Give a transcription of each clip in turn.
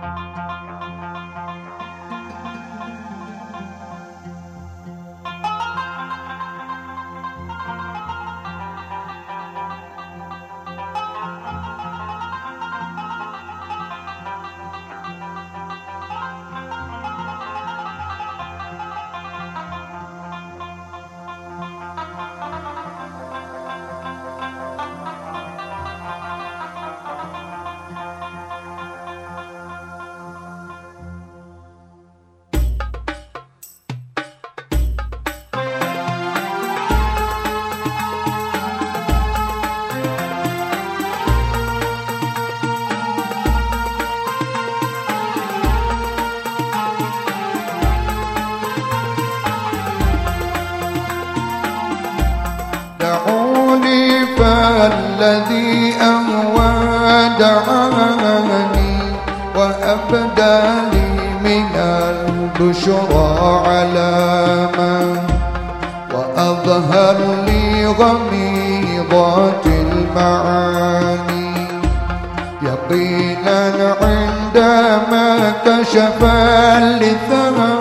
Música الذي أهوى دعاني وأبدى لي من البشرى علامة وأظهر لي غميضات المعاني. يقينا عندما كشف اللثام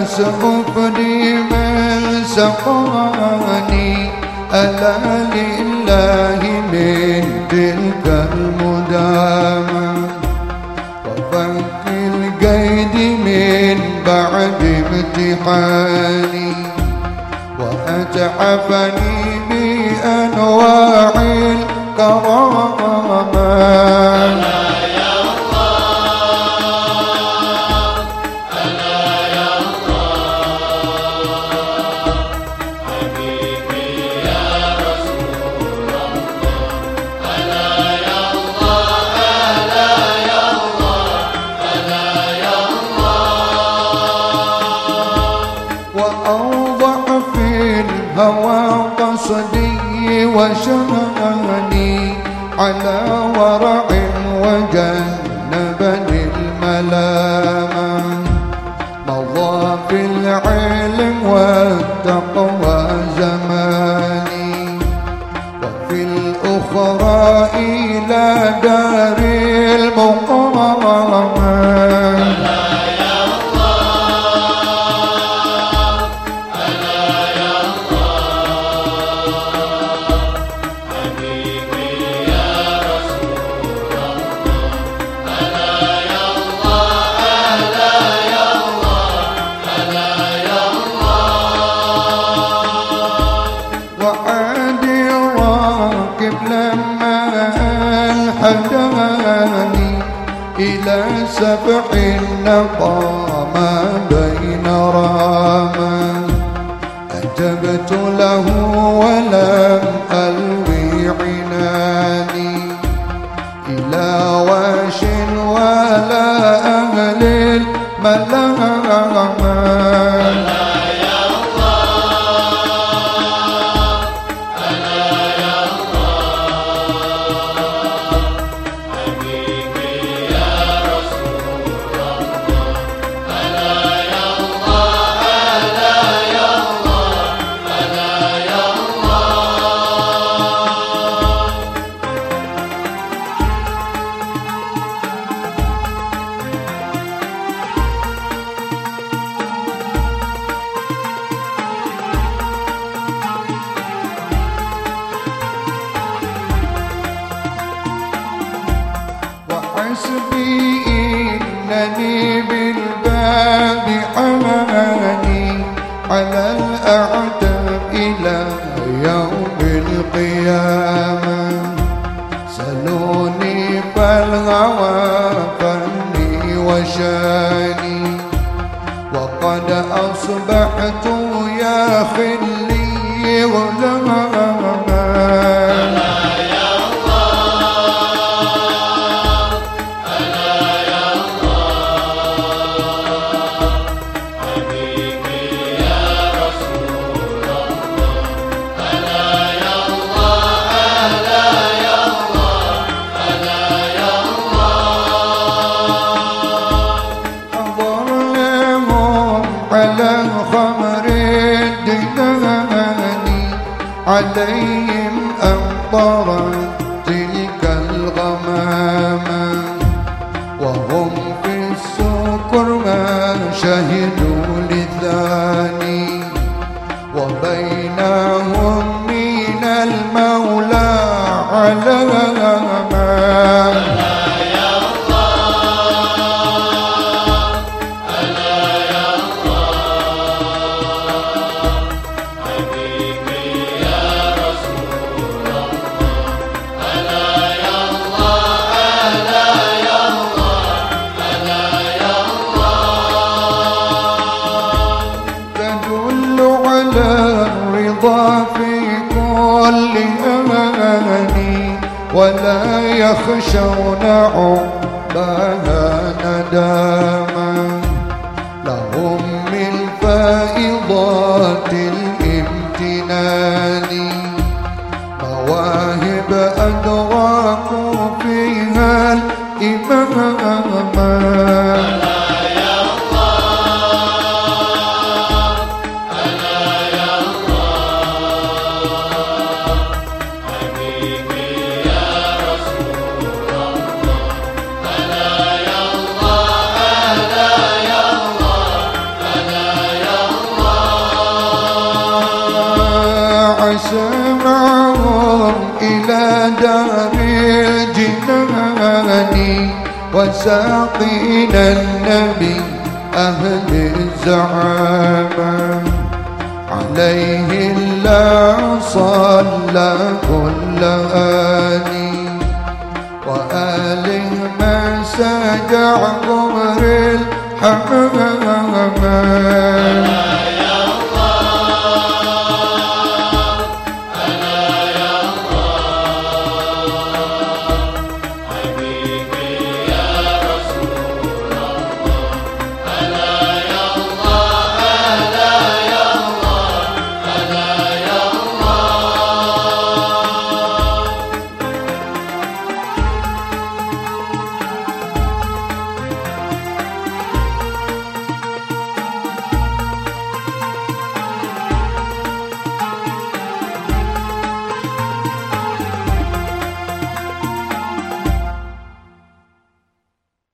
الكاس أفدي من سقاني ألا لله من تلك المدامة. وفك القيد من بعد امتحاني. وأتعفني بأنواع الكرامات على ورع وجنبني الملامة مضى في العلم والتقوى زماني وفي الأخرى إلى دار سبع نقى ما بين راما أجبت له ولم ألوي عناني. إلى واش ولا أهل الملامة على الأعتاب إلى يوم القيامة. سلوني فالهوى فني وشاني. وقد أصبحت يا خلي غلاما عليهم أمطرت تلك الغمامة وهم في السكر ما شهدوا ولا يخشون عقباها نداما دار الجنان وساقينا النبي أهل الزعامة عليه الله صلى كل آني وآله ما سجع قمر الحمام.